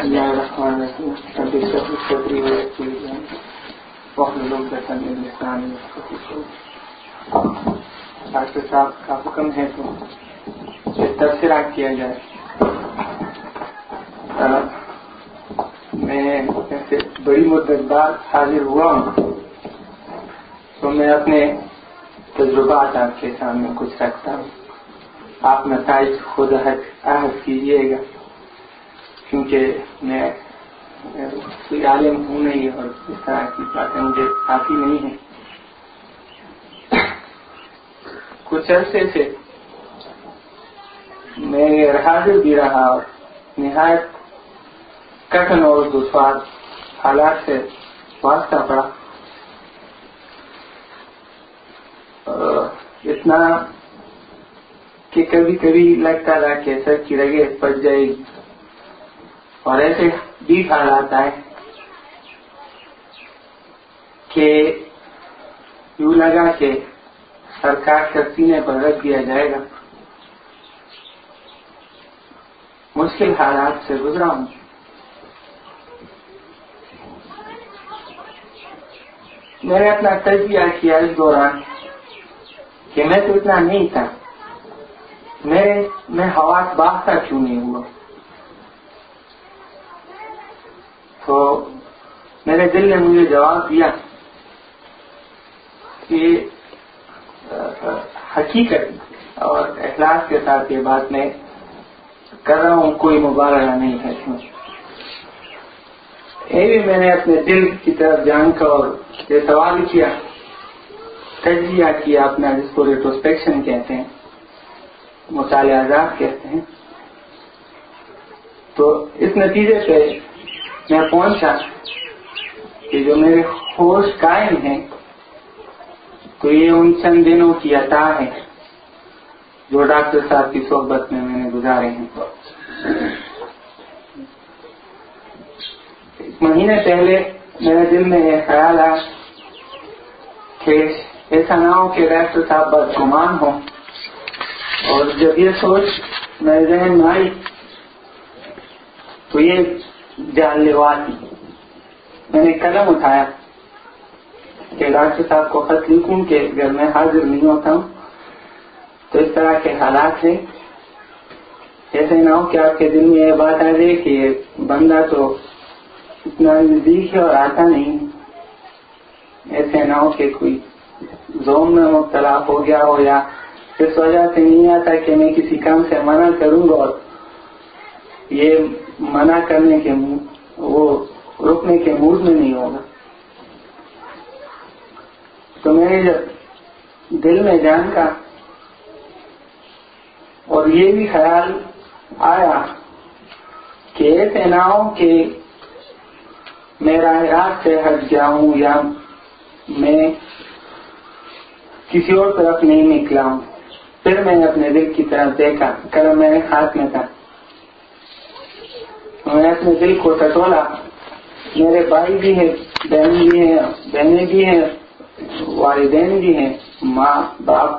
اللہ الرحمن الرحیم ڈاکٹر صاحب کا حکم ہے تو تبصرہ کیا جائے۔ میں ایسے بڑی مدت بعد حاضر ہوا ہوں۔ تو میں اپنے تجربات آپ کے سامنے کچھ رکھتا ہوں۔ آپ نتائج خود عہد کیجیے گا۔ کیونکہ میں کوئی عالم ہوں نہیں اور اس طرح کی باتیں مجھے آتی نہیں ہیں۔ کچھ عرصے سے میں حاضر بھی رہا اور نہایت کٹن اور دشوار حالات سے واسطہ پڑا۔ اتنا کہ کبھی کبھی لگتا تھا کہ سر کی رگے پڑ جائے گی اور ایسے بھی حالات آئے کہ یوں لگا کہ سرکار کا سینے پر رکھ دیا جائے گا۔ مشکل حالات سے گزرا ہوں۔ میں نے اپنا تجزیہ کیا اس دوران کہ میں تو اتنا نہیں تھا۔ میں میں ہوا باغ کا کیوں نہیں ہوا۔ تو میرے دل نے مجھے جواب دیا کہ حقیقت اور اخلاق کے ساتھ یہ بات میں کر رہا ہوں، کوئی مبالغہ نہیں ہے۔ اس میں یہ بھی میں نے اپنے دل کی طرف جان کر اور یہ سوال کیا، تجزیہ کیا، اپنا جس کو ریٹروسپیکشن کہتے ہیں، مطالعہ آزاد کہتے ہیں۔ تو اس نتیجے سے میں پہنچا کہ جو میرے ہوش قائم ہیں، تو یہ ان چند دنوں کی عطا ہے جو ڈاکٹر صاحب کی صحبت میں میں نے گزارے ہیں۔ ایک مہینے پہلے میرے دل میں یہ خیال آیا کہ ایسا نہ ہو کہ ڈاکٹر صاحب بس گمان ہو اور جب یہ سوچ میرے ذہن میں آئی، تو یہ جان لیوا تھی میں نے قلم اٹھایا کہ ڈاکٹر صاحب کو خط لکھوں کہ اگر میں حاضر نہیں ہوتا ہوں۔ تو اس طرح کے حالات ہیں۔ ایسے نہ ہو کہ آپ کے دل میں یہ بات آ جائے کہ یہ بندہ تو اتنا نزدیک ہے اور آتا نہیں۔ ایسے نہ ہو کہ کوئی زوم میں مبتلا ہو گیا ہو یا اس وجہ سے نہیں آتا کہ میں کسی کام سے منع کروں گا اور یہ منع کرنے کے وہ روکنے کے موڈ میں نہیں ہوگا۔ تو میں جب دل میں جان کا اور یہ بھی خیال آیا کہ ایسے نہ ہو کہ میرا راہ سے ہٹ جاؤں یا میں کسی اور طرف نہیں نکلا ہوں پھر میں نے اپنے دل کی طرف دیکھا، قلم میرے ہاتھ میں تھا۔ میں نے اپنے دل کو ٹٹولا۔ میرے بھائی بھی ہیں، بہن بھی ہیں، بہنیں بھی ہیں، والدین بھی ہیں، ماں، باپ۔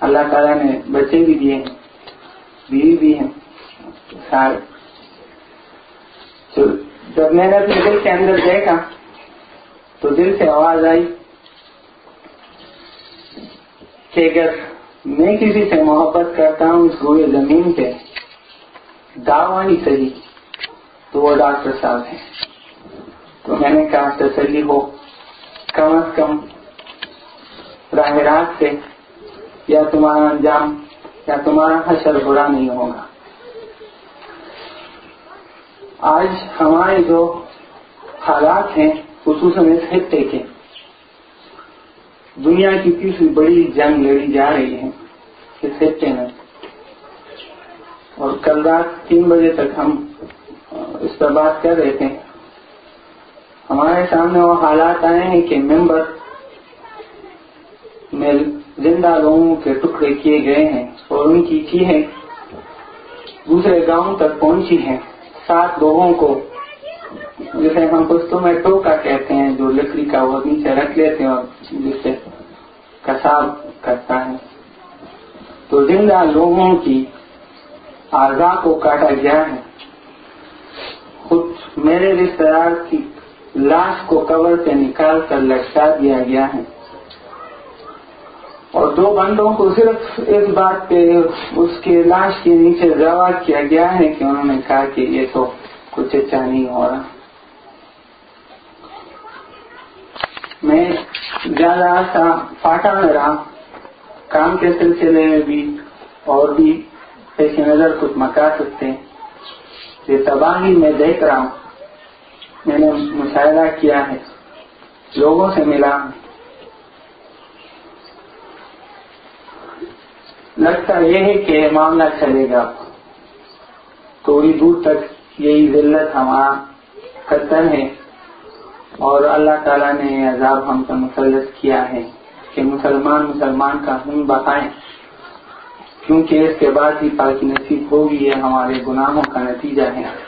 اللہ تعالیٰ نے بچے بھی دیے ہیں، بیوی بھی ہیں۔ سارے۔ تو جب میں نے اپنے دل کے اندر دیکھا، تو دل سے آواز آئی کہ اگر میں کسی سے محبت کرتا ہوں، اس روئے زمین پہ داوانی صحیح۔ تو وہ ڈاکٹر صاحب ہیں۔ تو میں نے کہا، تسلی ہو۔ کم از کم راہ راست سے یا تمہارا انجام یا تمہارا حشر برا نہیں ہوگا۔ آج ہمارے جو حالات ہیں، خصوصاً اس خطے کے، دنیا کی تیسری بڑی جنگ لڑی جا رہی ہے اس خطے میں۔ اور کل رات تین بجے تک ہم اس پر بات کر رہے تھے۔ ہمارے سامنے وہ حالات آئے ہیں کہ ممبر میں زندہ لوگوں کے ٹکڑے کیے گئے ہیں اور ان کی چیخیں دوسرے گاؤں تک پہنچی ہیں۔ سات لوگوں کو جسے ہم پشتوں میں ٹوکا کہتے ہیں، جو لکڑی کا وہ نیچے رکھ لیتے ہیں اور جس سے کساب کرتا ہے۔ تو زندہ لوگوں کی آزاد کو کاٹا گیا ہے۔ میرے رشتے دار کی لاش کو قبر سے نکال کر لٹکا دیا گیا ہے۔ اور دو بندوں کو صرف اس بات پہ اس کے لاش کے نیچے دعویٰ کیا گیا ہے کہ انہوں نے کہا کہ یہ تو کچھ اچھا نہیں ہو رہا۔ میں زیادہ سا فاٹا میں رہا۔ کام کے سلسلے میں بھی اور بھی پیش نظر کچھ مکا سکتے ہیں۔ یہ تباہی میں دیکھ رہا ہوں۔ میں نے مشاہدہ کیا ہے۔ لوگوں سے ملا لگتا یہ ہے کہ معاملہ چلے گا۔ تھوڑی دور تک یہی ذلت ہمارا قتل ہے۔ اور اللہ تعالیٰ نے عذاب ہم پر مسلط کیا ہے کہ مسلمان مسلمان کا خون بتائیں کیونکہ اس کے بعد ہی پاکی نصیب ہوگی یہ ہمارے گناہوں کا نتیجہ ہے۔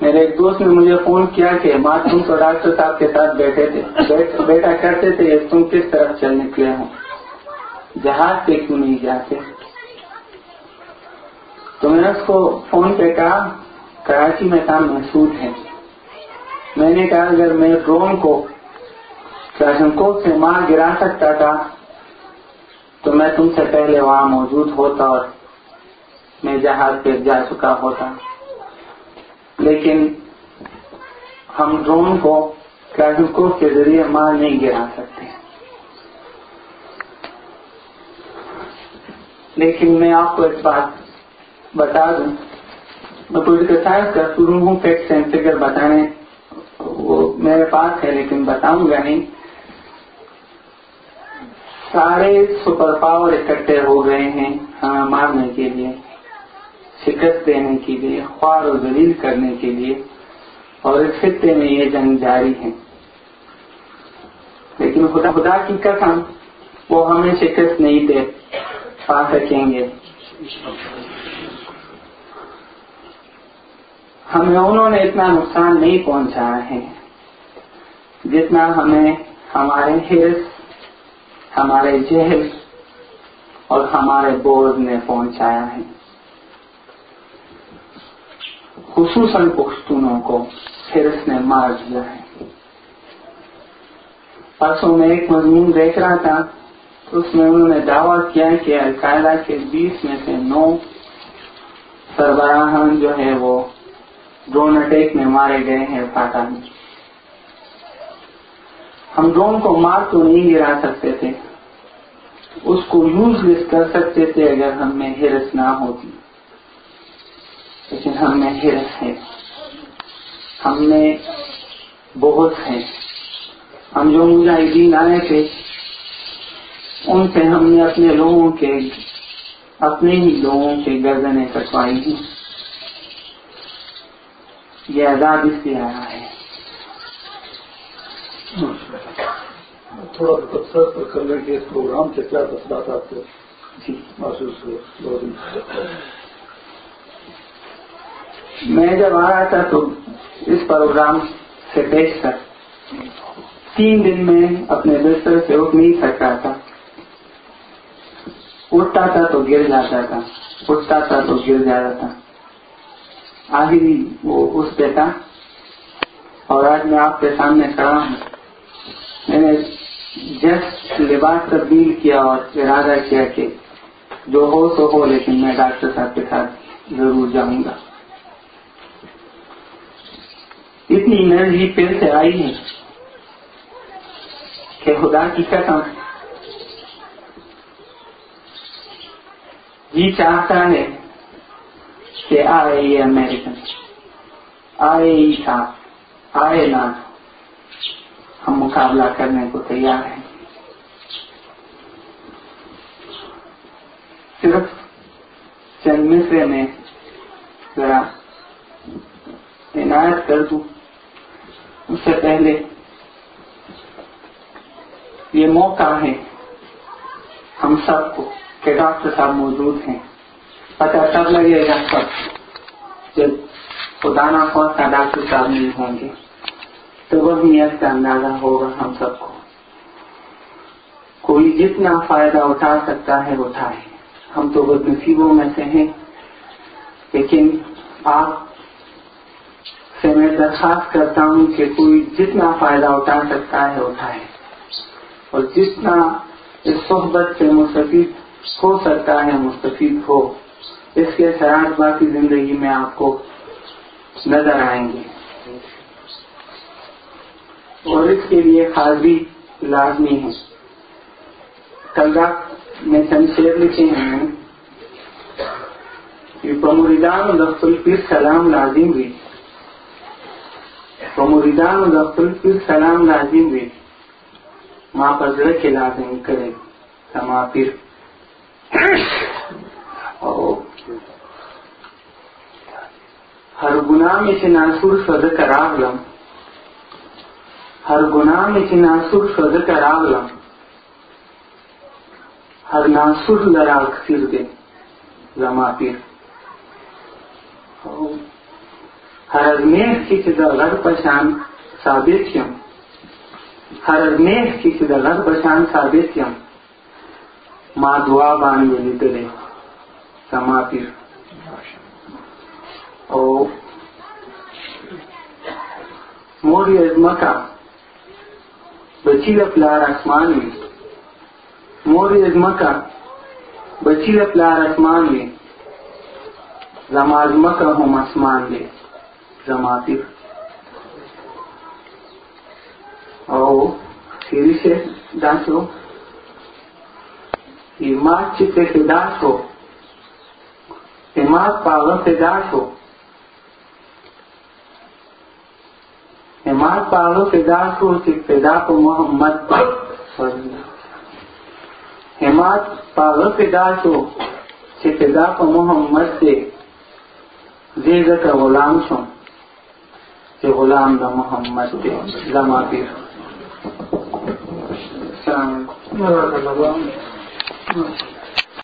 میرے ایک دوست نے مجھے فون کیا کہ ماں، تم تو ڈاکٹر صاحب کے ساتھ بیٹھے تھے۔ بیٹا کرتے تھے تم کس طرف چل نکلے ہوں جہاز پہ کیوں نہیں جاتے؟ تو میں نے اس کو فون پہ کہا، کراچی میں کام محسوس ہے۔ میں نے کہا، اگر میں ڈرون کو کو سے مار گرا سکتا تھا، تو میں تم سے پہلے وہاں موجود ہوتا اور میں جہاز پہ جا چکا ہوتا۔ لیکن ہم ڈرون کو کو کے ذریعے مار نہیں گرا سکتے۔ لیکن میں آپ کو ایک بات بتا دوں۔ میں پولیٹیکل سائنس کا شروع ہوں فیکٹ اینڈ فگر بتانے، وہ میرے پاس ہے لیکن بتاؤں گا نہیں۔ سارے سپر پاور اکٹھے ہو گئے ہیں ہمیں مارنے کے لیے۔ شکست دینے کے لیے، خوار و ذلیل کرنے کے لیے اور اس خطے میں یہ جنگ جاری ہے۔ لیکن خدا خدا کی قسم، وہ ہمیں شکست نہیں دے، پا سکیں گے۔ ہمیں، انہوں نے اتنا نقصان نہیں پہنچایا ہے جتنا ہمیں ہمارے حرص، ہمارے جہل اور ہمارے بورڈ نے پہنچایا ہے۔ خصوصاً پختونوں کو حرص نے مار دیا ہے۔ پرسوں میں ایک مضمون دیکھ رہا تھا تو اس میں انہوں نے دعویٰ کیا کہ القاعدہ کے بیس میں سے نو سربراہان جو ہے وہ ڈرون اٹیک میں مارے گئے ہیں فاٹا میں ہم ڈرون کو مار تو نہیں گرا سکتے تھے، اس کو یوز لیس کر سکتے تھے اگر ہم میں ہرس نہ ہوتی۔ لیکن ہم میں ہرس ہے ہم نے بہت ہے ہم جو مجاہدین آئے تھے ان سے ہم نے اپنے لوگوں کے اپنے ہی لوگوں کے گردنیں کٹوائی ہیں۔ یہ عذاب اس لیے آیا ہے۔ تھوڑا سا تبصرہ کر لیں کہ اس پروگرام سے کیا تفصیلات آپ کو جی۔ محسوس ہوئے۔ میں جب آ رہا تھا تو اس پروگرام سے دیکھ کر تین دن میں اپنے بستر سے اٹھ نہیں سکتا تھا۔ اٹھتا تھا تو گر جاتا تھا۔ اٹھتا تھا تو گر جاتا تھا۔ آخری وہ اس پہ تھا۔ اور آج میں آپ کے سامنے کھڑا ہوں۔ میں نے جسٹ لباس تبدیل کیا اور ارادہ کیا کہ جو ہو تو ہو، لیکن میں ڈاکٹر صاحب کے ساتھ ضرور جاؤں گا۔ اتنی انرجی پھر سے آئی ہے کہ خدا کی قسم جی چاہتا ہے کہ آئے یہ امیریکن آئے ہی تھا، آئے نہ ہم مقابلہ کرنے کو تیار ہیں۔ صرف چند مصرے میں ذرا عنایت کر دوں۔ اس سے پہلے یہ موقع ہے، ہم سب کو کہ ڈاکٹر صاحب موجود ہیں۔ پتہ تب لگے گا سب؟ جب خدا نہ کا ڈاکٹر صاحب نہیں ہوں گے۔ تو وہ نیت کا اندازہ ہوگا ہم سب کو۔ کوئی جتنا فائدہ اٹھا سکتا ہے، اٹھائے۔ ہم تو بد نصیبوں میں سے ہیں، لیکن آپ سے میں درخواست کرتا ہوں کہ کوئی جتنا فائدہ اٹھا سکتا ہے اٹھائے۔ اور جتنا اس صحبت سے مستفید ہو سکتا ہے، مستفید ہو۔ اس کے اثرات باقی زندگی میں آپ کو نظر آئیں گے۔ اور اس کے لیے حاضری لازمی ہے۔ کل رات میں چند شیر لکھے ہیں۔ کہ بمردان دخت الپیر سلام لازم بھی و مریدان بمردان دخت الپیر سلام لازم بھی ماں پذر کے لازم کرے سما پیر. ہر گناہ میں سے ناسور فض کرا لم ہر گناہ میں سے ناسور فض کرا لم ہر ناسور لڑا پھر دے زما پیر. ہر ازمیش کی سدا غر پشان ثابت یم ہر ازمیش کی سدا غر پشان ثابت یم ماں دعا بان گلی یعنی دلے زما پیر۔ او موری ازمکا بچی پلار اسمان میں۔ موری ازمکا بچی پلار اسمان میں۔ زمازمکا ہم اسمان دے زما پیر او سیری سے داسو ایمات چتے سے داس ہو۔ ایمات پاغ سے داس ہو۔ ایمات پاغ سے داس ہو۔ کہ پیدا کو محمد ایمات پاغ سے داس ہو پیدا کو محمد دے جی غلام چھو کہ غلام نہ محمد دے زما پیر۔ السلام علیکم۔